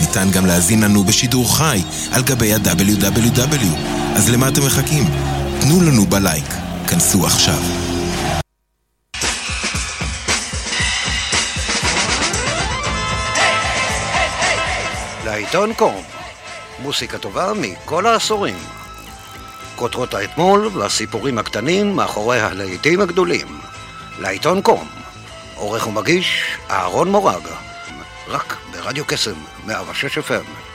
ניתן גם להאזין לנו בשידור חי על גבי ה-WW. אז למה אתם מחכים? תנו לנו בלייק. כנסו עכשיו. לעיתון קום, מוסיקה טובה מכל העשורים. כותרות האתמול והסיפורים הקטנים מאחורי הלהיטים הגדולים. לעיתון קום, עורך ומגיש אהרון מורג, רק ברדיו קסם, med Avars FM.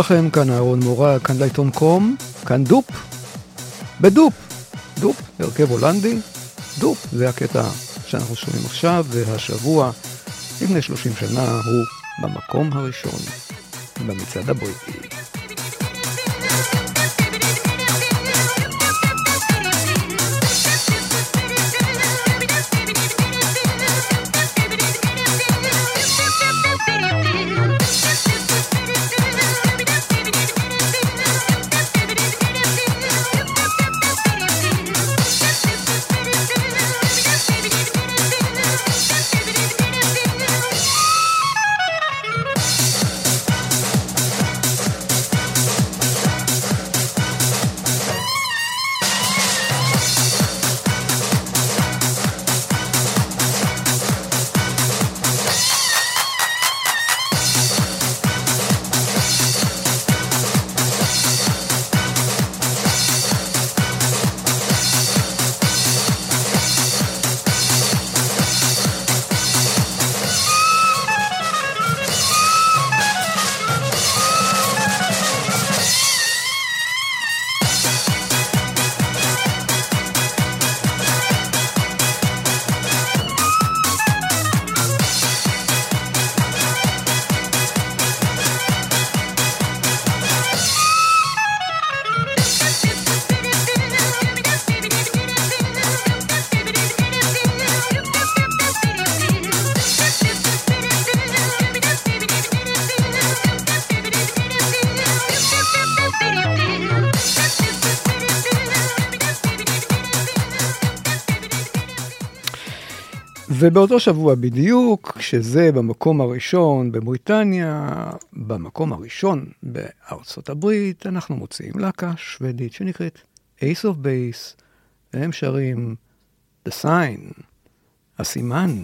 לכם, כאן אהרון מורה, כאן לעיתון קום, כאן דופ, בדופ, דופ, הרכב הולנדי, דופ, זה הקטע שאנחנו שומעים עכשיו, והשבוע, לפני 30 שנה, הוא במקום הראשון במצעד הבריטי. ובאותו שבוע בדיוק, כשזה במקום הראשון בבריטניה, במקום הראשון בארצות הברית, אנחנו מוצאים להקה שוודית שנקראת Ace of Base, והם שרים The Sign, הסימן.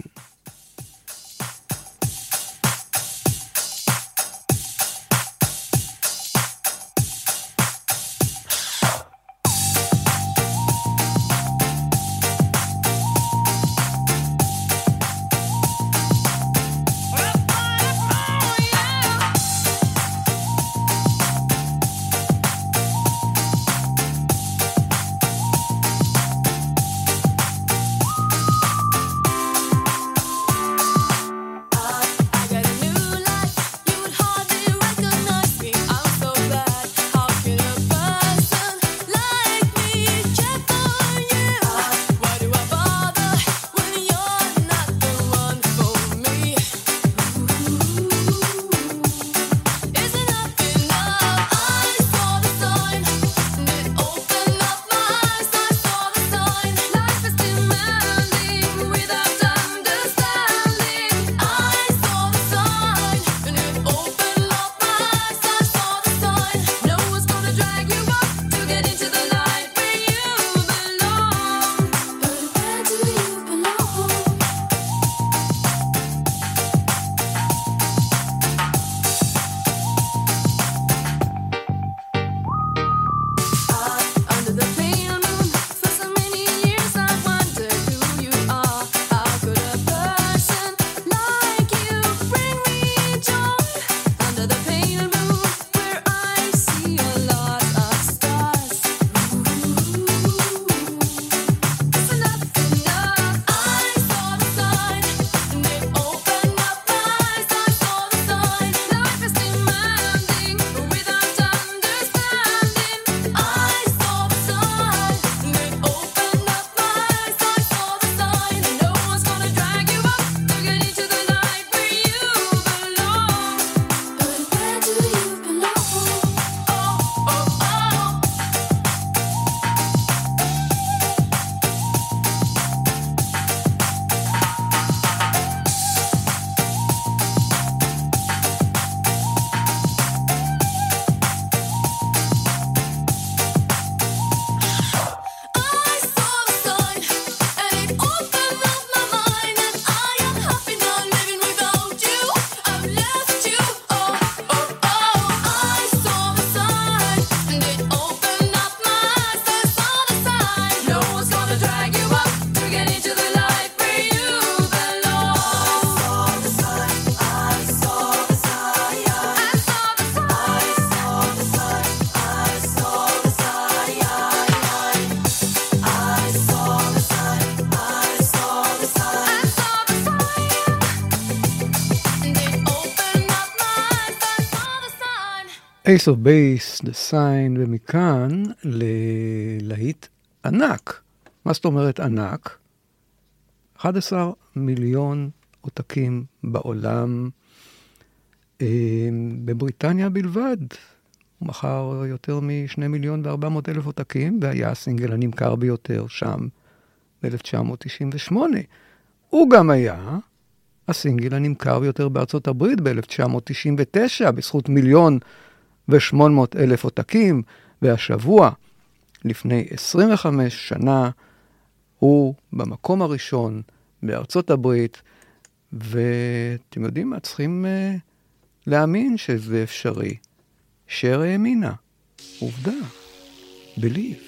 Ace of Base, The Sign, ומכאן ללהיט ענק. מה זאת אומרת ענק? 11 מיליון עותקים בעולם, אמ, בבריטניה בלבד. הוא מכר יותר מ-2 מיליון ו-400 אלף עותקים, והיה הסינגל הנמכר ביותר שם ב-1998. הוא גם היה הסינגל הנמכר ביותר בארצות הברית ב-1999, בזכות מיליון ו-800 אלף עותקים, והשבוע, לפני 25 שנה, הוא במקום הראשון בארצות הברית, ואתם יודעים מה? צריכים uh, להאמין שזה אפשרי. שר האמינה. עובדה. בליב.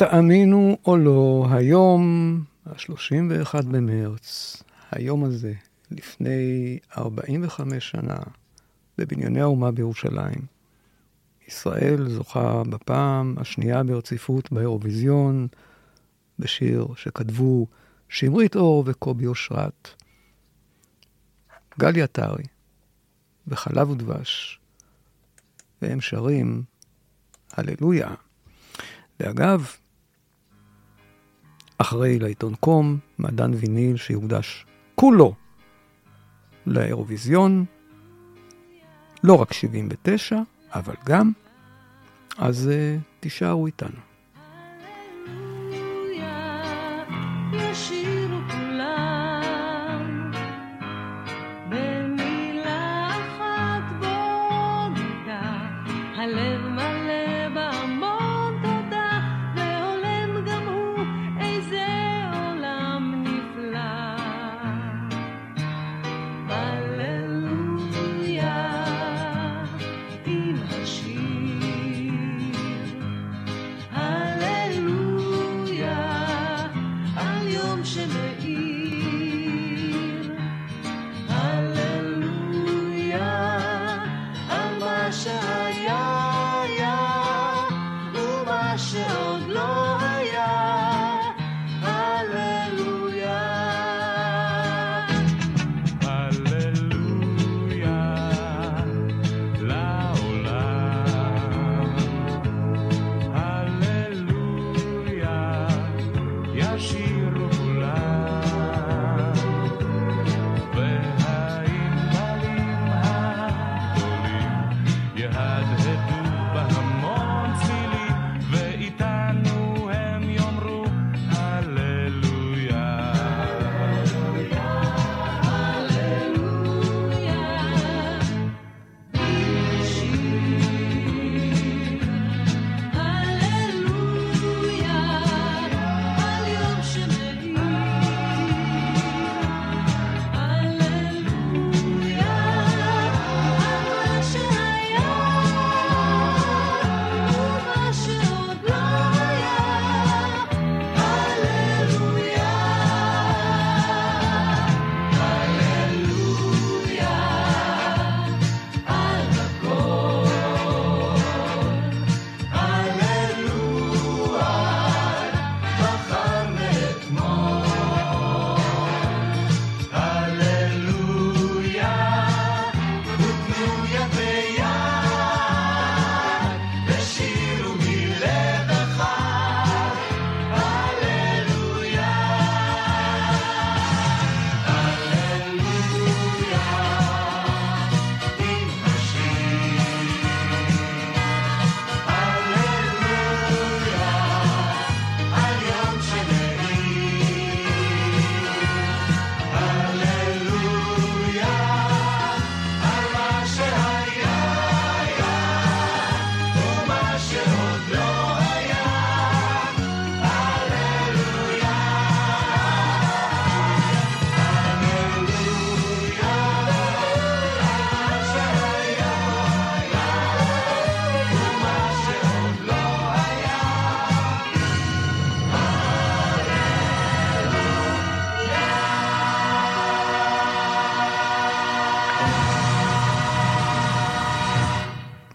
תאמינו או לא, היום, ה-31 במרץ, היום הזה, לפני 45 שנה, בבנייני האומה בירושלים, ישראל זוכה בפעם השנייה ברציפות באירוויזיון, בשיר שכתבו שמרית אור וקובי אושרת. גלי עטרי, וחלב ודבש, והם שרים הללויה. ואגב, אחרי לעיתון קום, מעדן ויניל שיוקדש כולו לאירוויזיון, לא רק 79, אבל גם, אז uh, תישארו איתנו.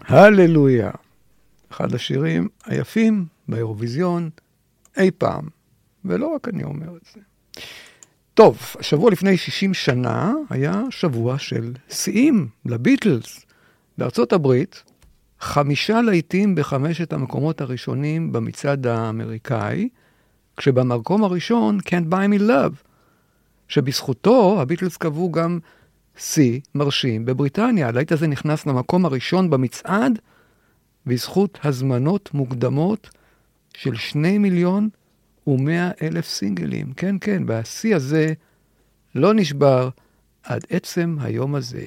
הללויה. אחד השירים היפים באירוויזיון אי פעם, ולא רק אני אומר את זה. טוב, השבוע לפני 60 שנה היה שבוע של שיאים לביטלס. בארצות הברית, חמישה להיטים בחמשת המקומות הראשונים במצעד האמריקאי, כשבמקום הראשון Can't Buy Me Love, שבזכותו הביטלס קבעו גם שיא מרשים בבריטניה. הלהיט הזה נכנס למקום הראשון במצעד בזכות הזמנות מוקדמות של שני מיליון ומאה אלף סינגלים. כן, כן, והשיא הזה לא נשבר עד עצם היום הזה.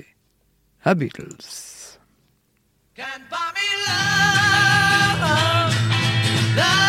הביטלס. Can't buy me love, love,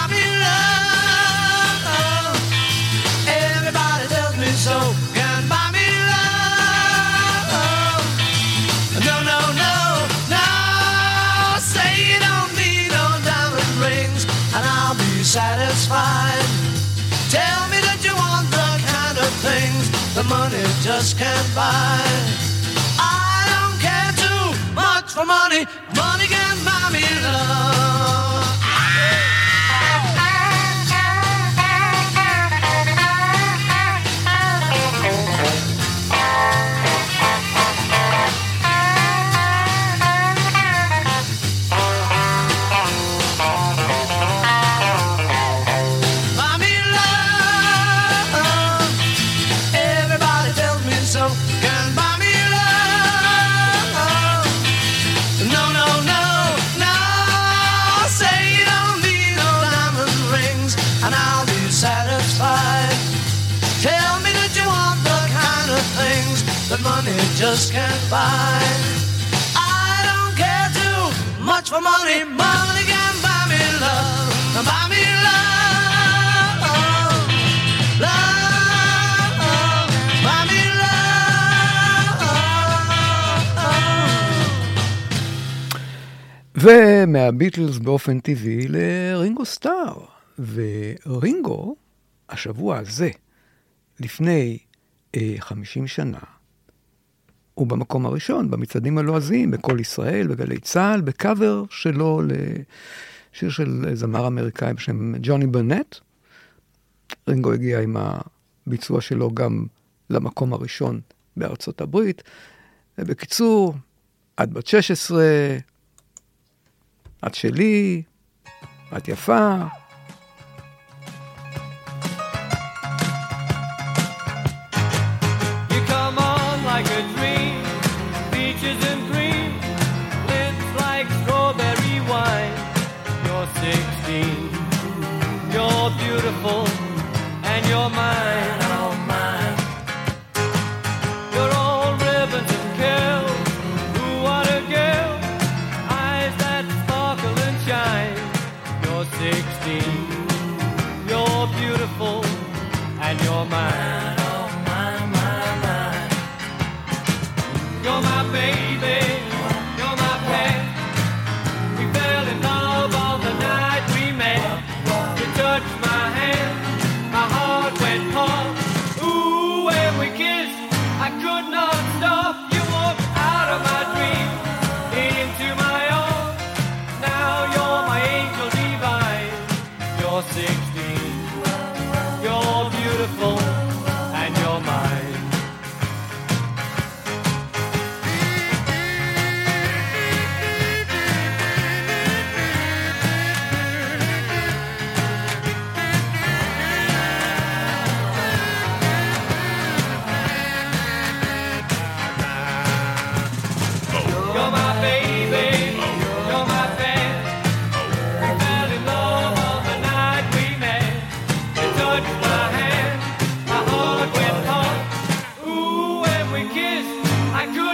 money just can't buy. I don't care too much for money. Money can buy me love. money, money can buy me love, buy me love, love, buy me love. ומהביטלס באופן טבעי לרינגו סטאר, ורינגו, השבוע הזה, לפני אה, 50 שנה, הוא במקום הראשון, במצעדים הלועזיים, בקול ישראל, בגלי צה"ל, בקאבר שלו לשיר של זמר אמריקאי בשם ג'וני ברנט. רינגו הגיע עם הביצוע שלו גם למקום הראשון בארצות הברית. ובקיצור, את בת 16, את שלי, את יפה,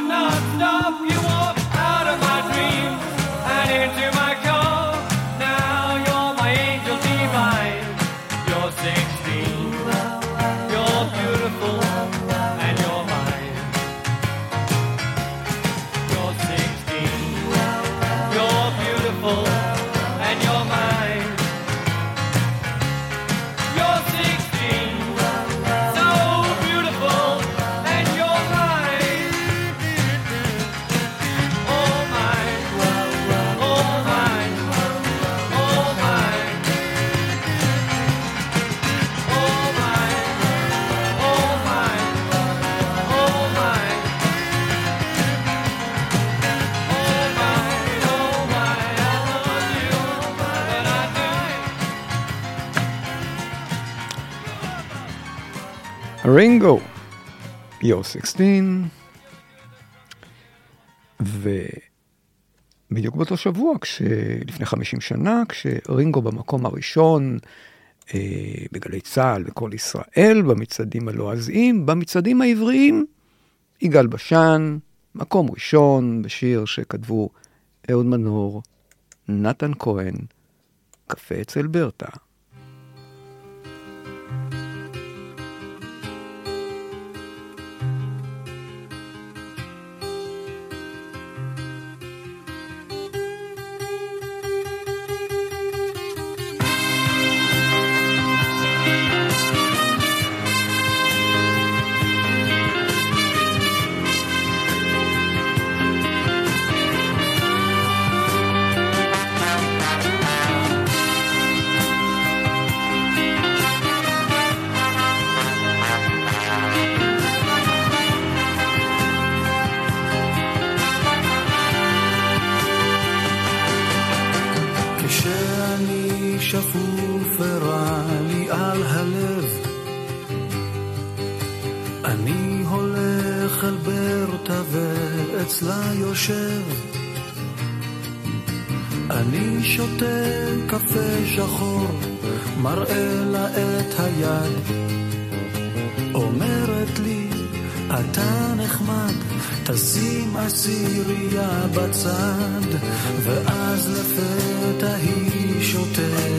not stop. You רינגו, יו 16, ובדיוק באותו שבוע, כש... לפני 50 שנה, כשרינגו במקום הראשון אה, בגלי צה"ל וכל ישראל, במצעדים הלועזיים, במצעדים העבריים, יגאל בשן, מקום ראשון בשיר שכתבו אהוד מנור, נתן כהן, קפה אצל ברטה. עשירייה בצד, ואז לפתע היא שותקת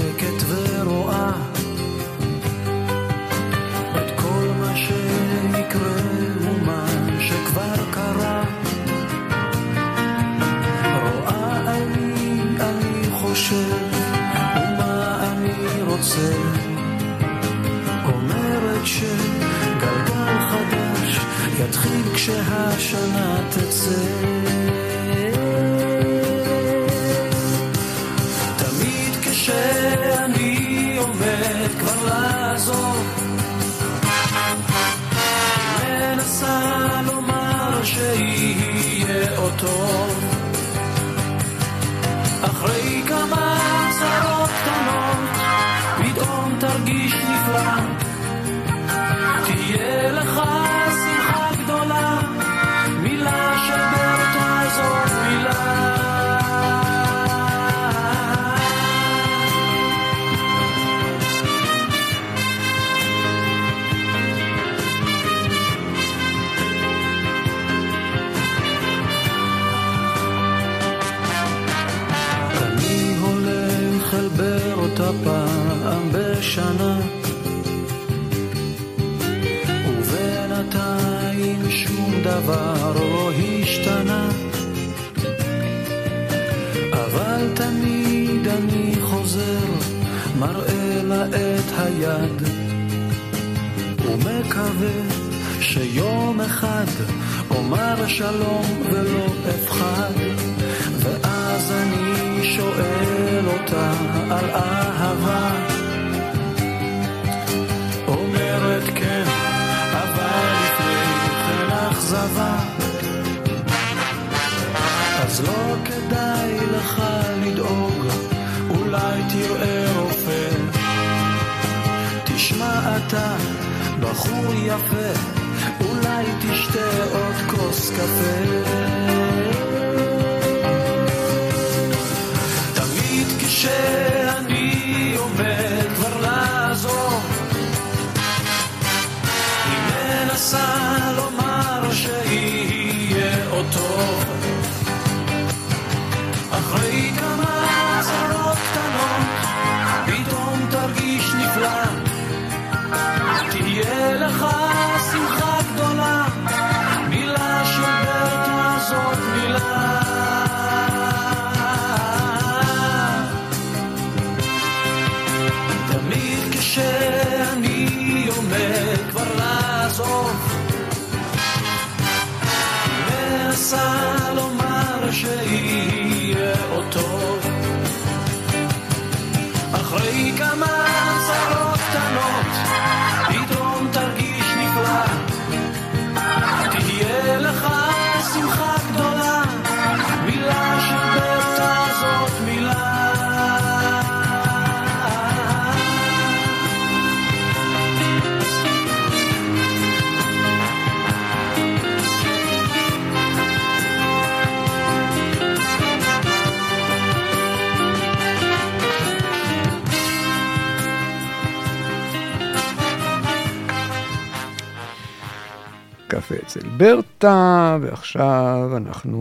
ברטה, ועכשיו אנחנו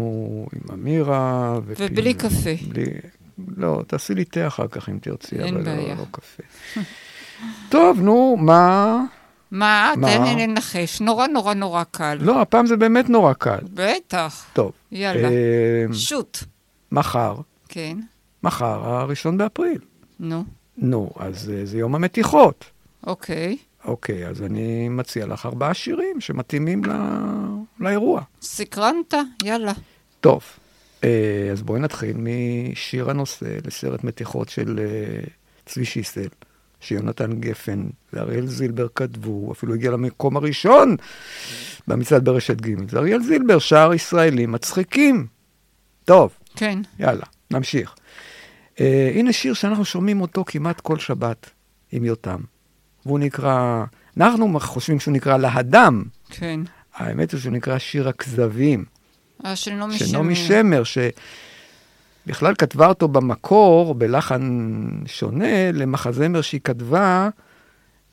עם אמירה. ופיל- ובלי קפה. בלי... לא, תעשי לי תה אחר כך אם תרצי, אבל לא, בעיה. לא קפה. טוב, נו, מה? מה? תן לי לנחש. נורא נורא נורא קל. לא, הפעם זה באמת נורא קל. בטח. טוב. יאללה. אה, שוט. מחר, כן. מחר, הראשון באפריל. נו. נו, אז אה, זה יום המתיחות. אוקיי. אוקיי, אז אני מציע לך ארבעה שירים שמתאימים ל... לאירוע. סקרנת? יאללה. טוב, אה, אז בואי נתחיל משיר הנושא לסרט מתיחות של אה, צבי שיסל, שיונתן גפן ואריאל זילבר כתבו, אפילו הגיע למקום הראשון במצעד ברשת ג'. זה אריאל זילבר, שער ישראלים מצחיקים. טוב, כן. יאללה, נמשיך. Uh, הנה שיר שאנחנו שומעים אותו כמעט כל שבת עם יותם, והוא נקרא, אנחנו חושבים שהוא נקרא להדם, כן. האמת היא שהוא נקרא שיר הכזבים. אה, של נעמי של שמר. נעמי שמר, שבכלל כתבה אותו במקור, בלחן שונה, למחזמר שהיא כתבה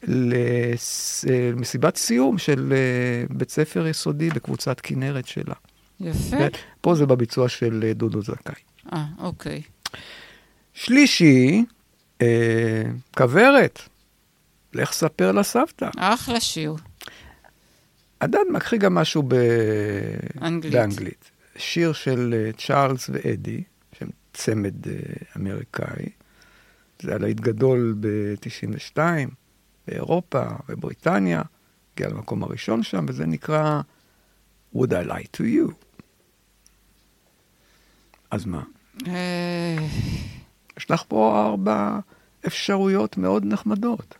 לס- אה, למסיבת סיום של אה, בית ספר יסודי בקבוצת כנרת שלה. יפה. פה זה בביצוע של אה, דודו זכאי. אה, אוקיי. שלישי, אה, כוורת. לך ספר לסבתא. אחלה שיר. עדן מקחי גם משהו ב... אנגלית. באנגלית. שיר של אה, צ'ארלס ואדי, שהם צמד אה, אמריקאי. זה הלהיט גדול ב-92, באירופה ובריטניה. הגיע למקום הראשון שם, וזה נקרא Would I Lie to You. אז מה? אה, יש לך פה ארבע אפשרויות מאוד נחמדות.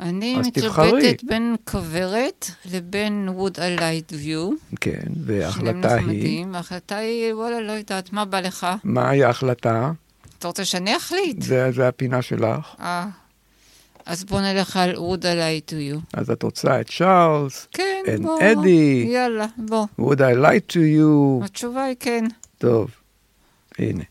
אני. מתלבטת בין כוורת לבין Would I Lie to You. כן, וההחלטה היא... ההחלטה היא, וואלה, לא יודעת, מה בא לך? מהי ההחלטה? אתה רוצה שאני אחליט? זה, זה הפינה שלך. אה. אז בוא נלך על Would I Lie to You. אז את רוצה את צ'ארלס, כן, בוא. אדי. יאללה, בוא. would I lie to you? התשובה היא כן. טוב, הנה.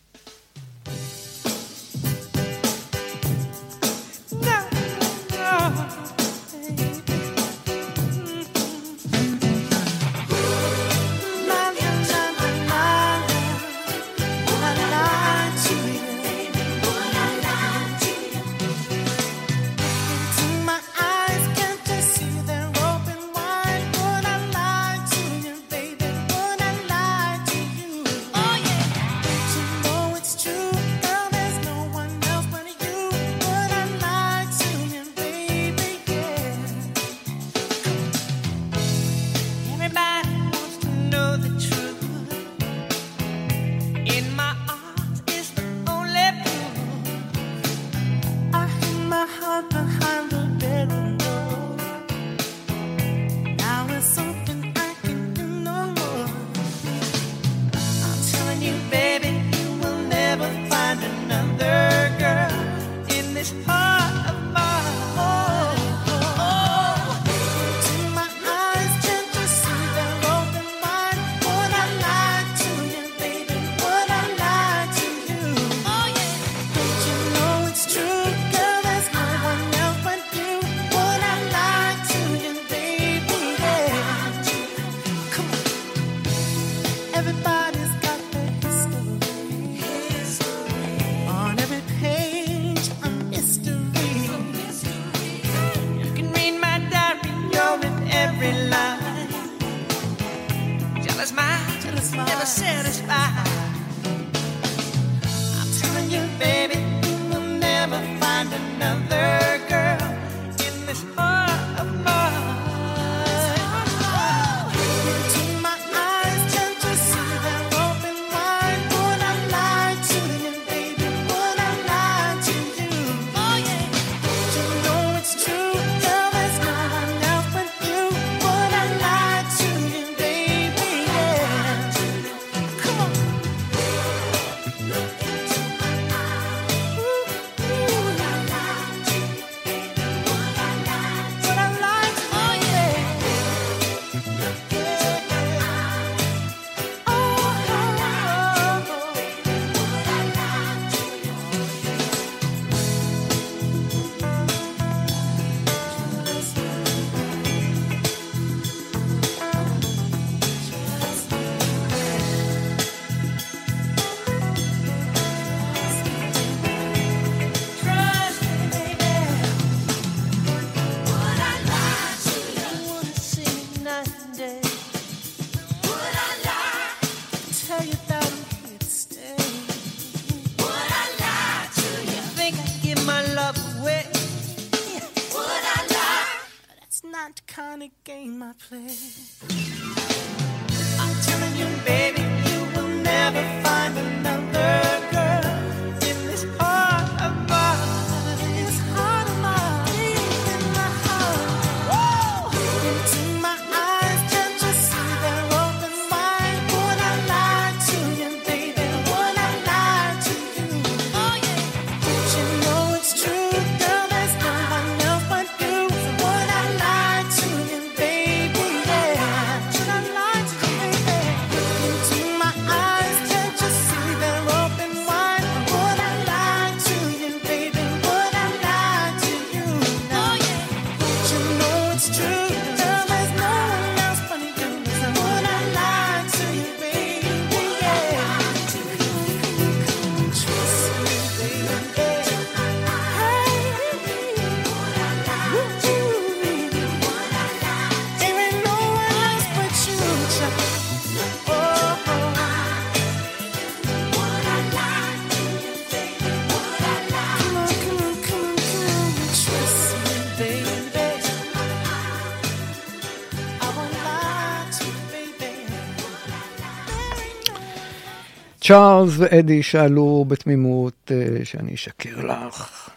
צ'ארלס ואדי שאלו בתמימות אה, שאני אשקר לך.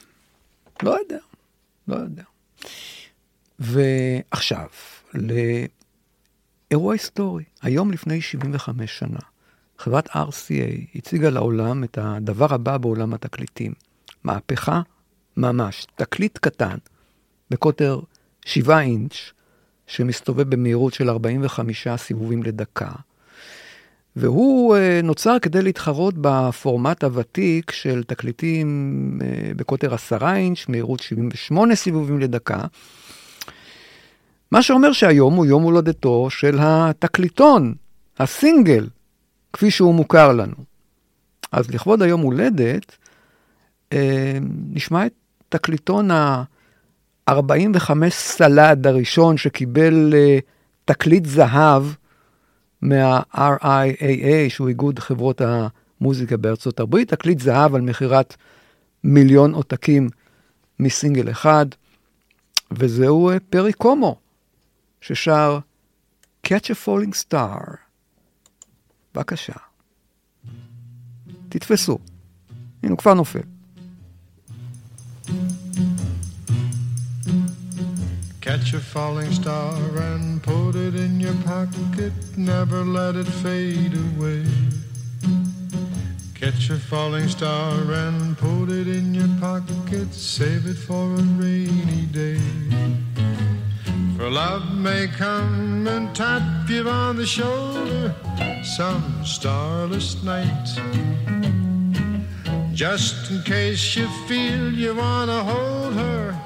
לא יודע, לא יודע. ועכשיו, לאירוע היסטורי. היום לפני 75 שנה, חברת RCA הציגה לעולם את הדבר הבא בעולם התקליטים. מהפכה ממש, תקליט קטן, בקוטר 7 אינץ', שמסתובב במהירות של 45 סיבובים לדקה, והוא אה, נוצר כדי להתחרות בפורמט הוותיק של תקליטים אה, בקוטר 10 אינץ', מהירות 78 סיבובים לדקה, מה שאומר שהיום הוא יום הולדתו של התקליטון, הסינגל, כפי שהוא מוכר לנו. אז לכבוד היום הולדת, אה, נשמע את תקליטון ה-45 סלד הראשון שקיבל תקליט זהב מה-RIAA, שהוא איגוד חברות המוזיקה בארצות הברית, תקליט זהב על מכירת מיליון עותקים מסינגל אחד, וזהו אה, פרי קומו, ששר Catch a Falling Star. בבקשה. תתפסו. הנה, הוא כבר נופל. Catch a falling star and put it in your pocket, never let it fade away. Catch a falling star and put it in your pocket, save it for a rainy day. For love may come and tap you on the shoulder some starless night. Just in case you feel you wanna hold her,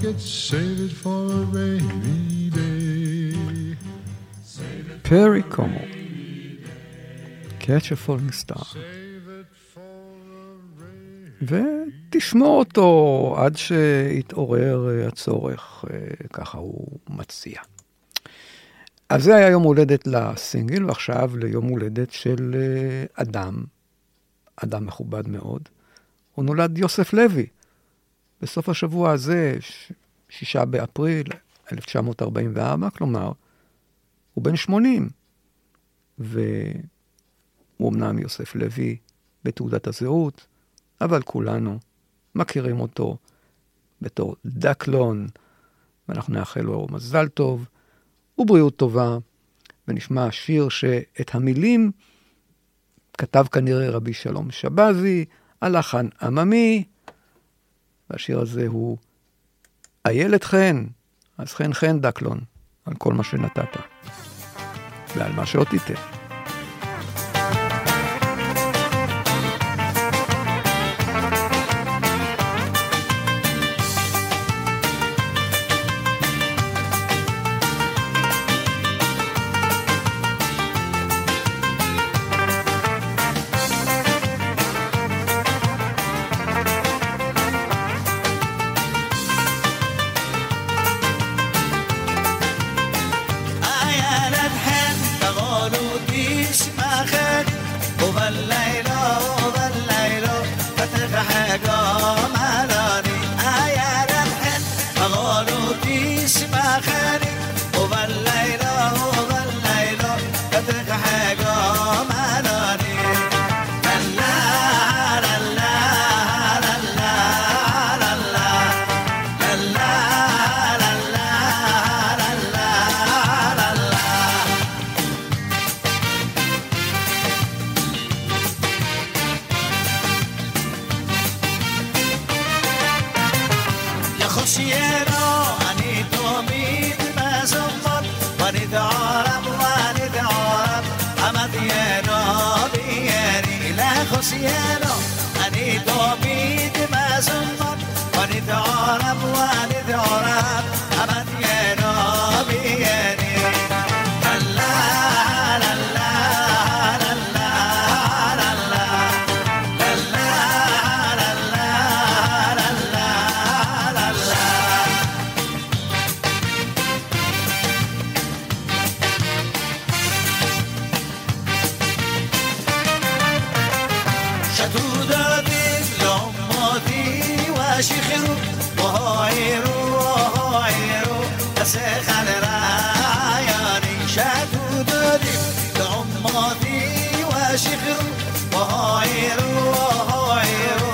Save it for a rainy day. פרי קומו. Catch a Falling Star. ותשמור אותו עד שיתעורר אה, הצורך, אה, ככה הוא מציע. אז זה היה יום הולדת לסינגל, ועכשיו ליום הולדת של אה, אדם, אדם מכובד מאוד. הוא נולד יוסף לוי. בסוף השבוע הזה, שישה באפריל 1944, כלומר, הוא בן 80. והוא אמנם יוסף לוי בתעודת הזהות, אבל כולנו מכירים אותו בתור דקלון, ואנחנו נאחל לו מזל טוב ובריאות טובה, ונשמע שיר שאת המילים כתב כנראה רבי שלום שבזי, הלחן עממי, והשיר הזה הוא איילת חן, אז חן חן דקלון, על כל מה שנתת, ועל מה שעוד תיתן. شتودا بسلام مادي وشيخرو وهايرو وهايرو تسخن راياني وهايرو وهايرو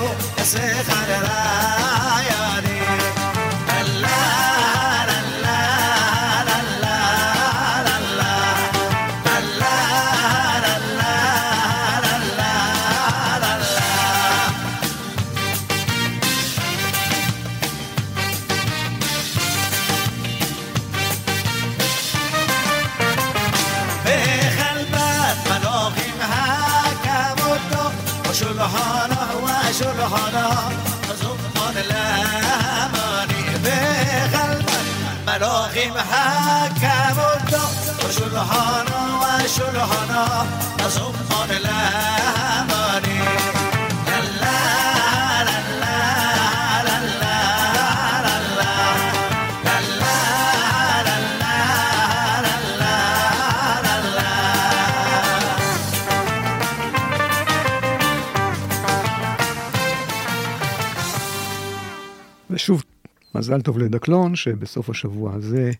מזל טוב לדקלון, שבסוף השבוע הזה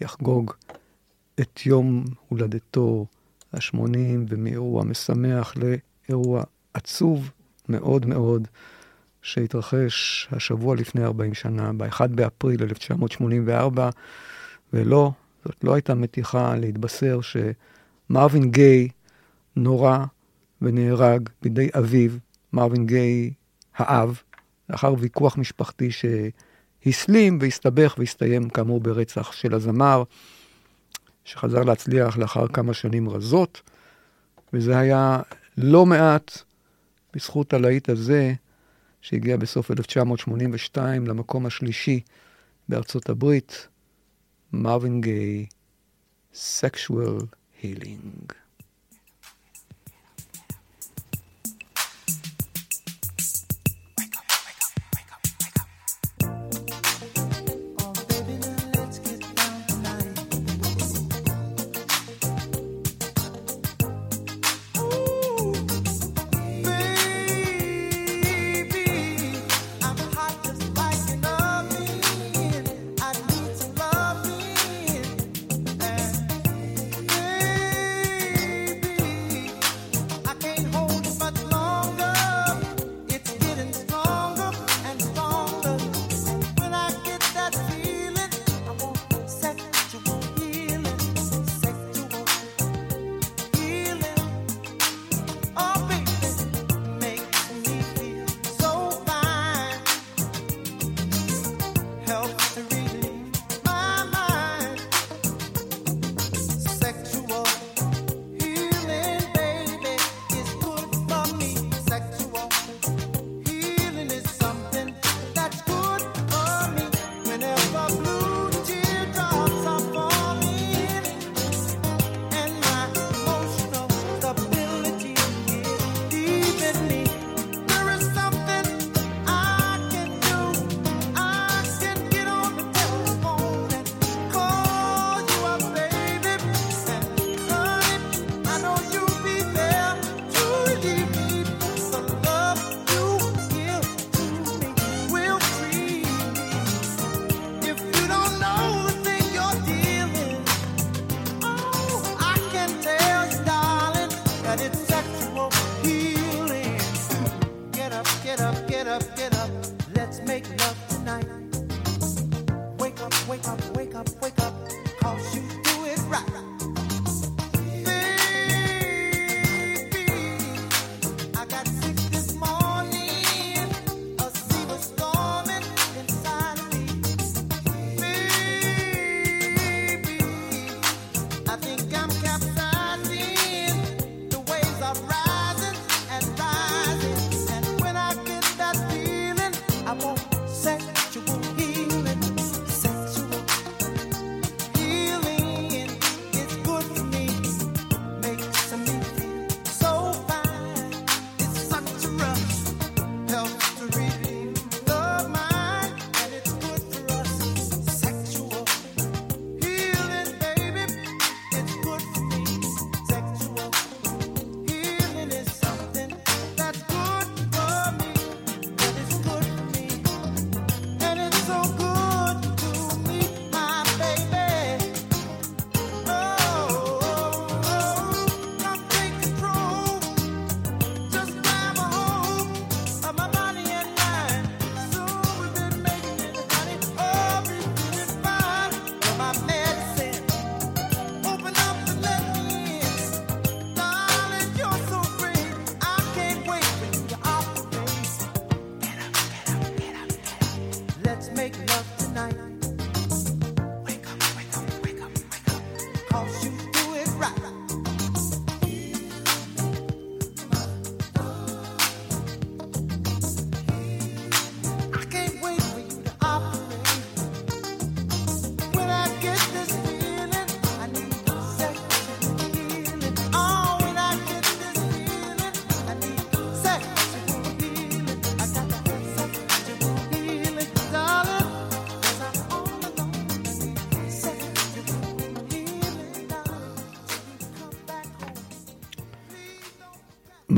יחגוג את יום הולדתו ה-80 ומאירוע משמח לאירוע עצוב מאוד מאוד, שהתרחש השבוע לפני 40 שנה, ב-1 באפריל 1984, ולא, זאת לא הייתה מתיחה להתבשר שמרווין גיי נורה ונהרג בידי אביו, מרווין גיי האב, לאחר ויכוח משפחתי שהסלים והסתבך והסתיים כאמור ברצח של הזמר, שחזר להצליח לאחר כמה שנים רזות, וזה היה לא מעט בזכות הלהיט הזה, שהגיע בסוף 1982 למקום השלישי בארצות הברית, מרווין גיי, Sexual Healing.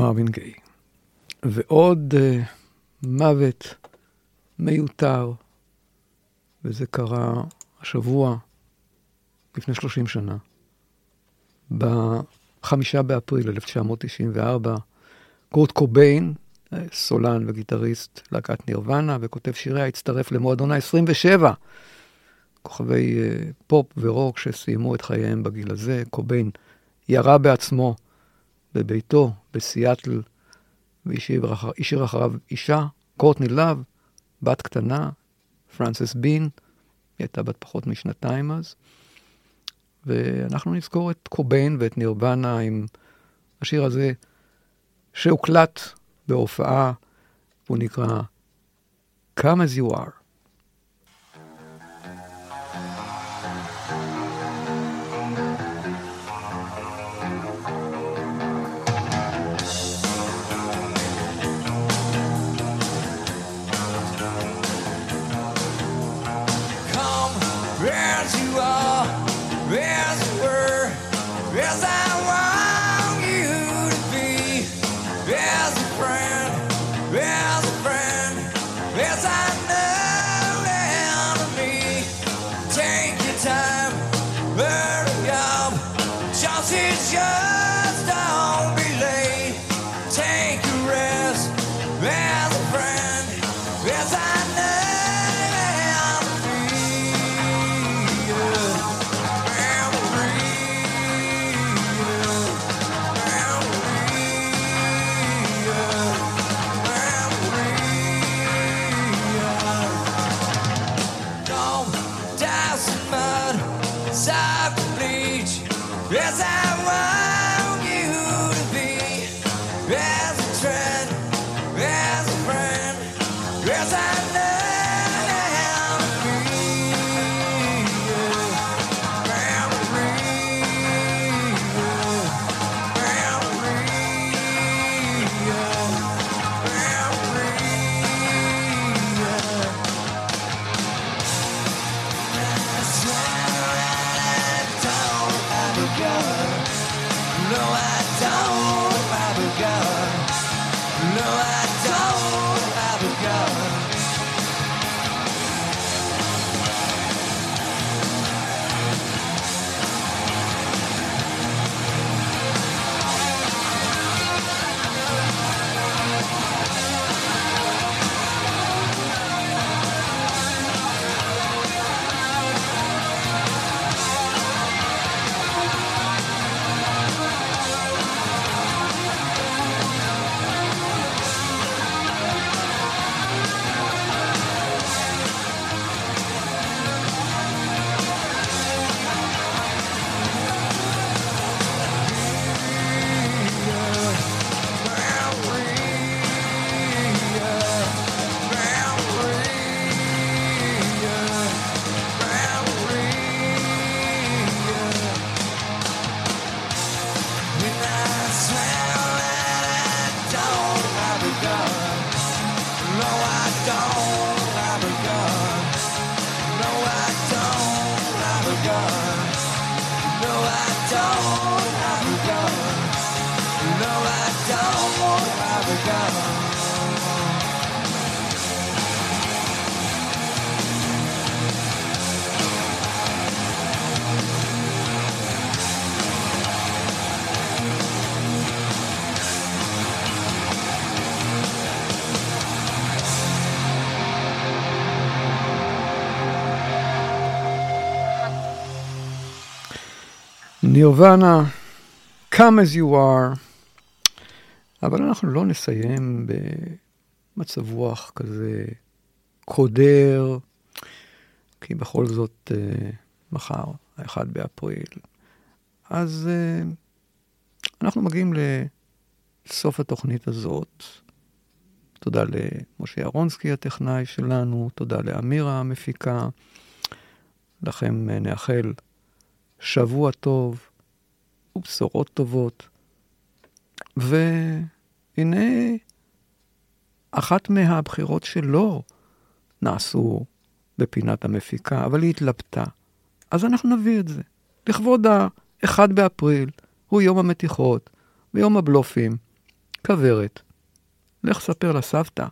מרווין גיי. ועוד uh, מוות מיותר, וזה קרה השבוע, לפני 30 שנה. בחמישה באפריל 1994, קורט קוביין, אה, סולן וגיטריסט להקת נירוונה וכותב שיריה, הצטרף למועדון ה-27, כוכבי אה, פופ ורוק שסיימו את חייהם בגיל הזה. קוביין ירה בעצמו בביתו בסיאטל והשאיר אחר- השאיר אחריו אישה, קורטני לאב, בת קטנה, פרנסס בין, היא הייתה בת פחות משנתיים אז. ואנחנו נזכור את קוביין ואת נירוונה עם השיר הזה שהוקלט בהופעה, והוא נקרא Come as you are. נירוונה, Come as you are. אבל אנחנו לא נסיים במצב רוח כזה קודר, כי בכל זאת אה, מחר, ה-1 באפריל. אז אה, אנחנו מגיעים לסוף התוכנית הזאת. תודה למשה אהרונסקי הטכנאי שלנו, תודה לאמירה המפיקה. לכם אה, נאחל שבוע טוב ובשורות טובות. והנה, אחת מהבחירות שלו נעשו בפינת המפיקה, אבל היא התלבטה. אז אנחנו נביא את זה. לכבוד ה-1 באפריל, הוא יום המתיחות ויום הבלופים. כוורת. לך ספר לסבתא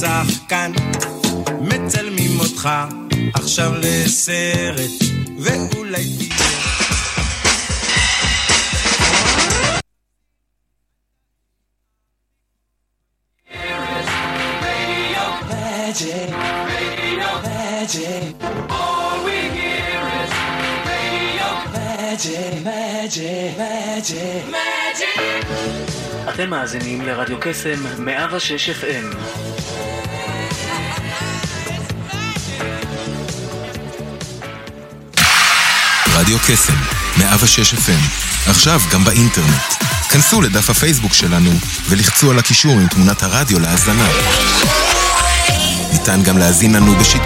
שחקן, מצלמים אותך עכשיו לסרט, ואולי תהיה... אתם מאזינים לרדיו קסם 106 FM רדיו קסם, 106 FM, עכשיו גם באינטרנט. כנסו לדף הפייסבוק שלנו ולחצו על הקישור עם תמונת הרדיו להאזנה. ניתן גם להזין לנו בשיט...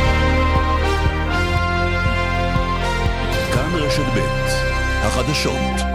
כאן רשת ב' החדשות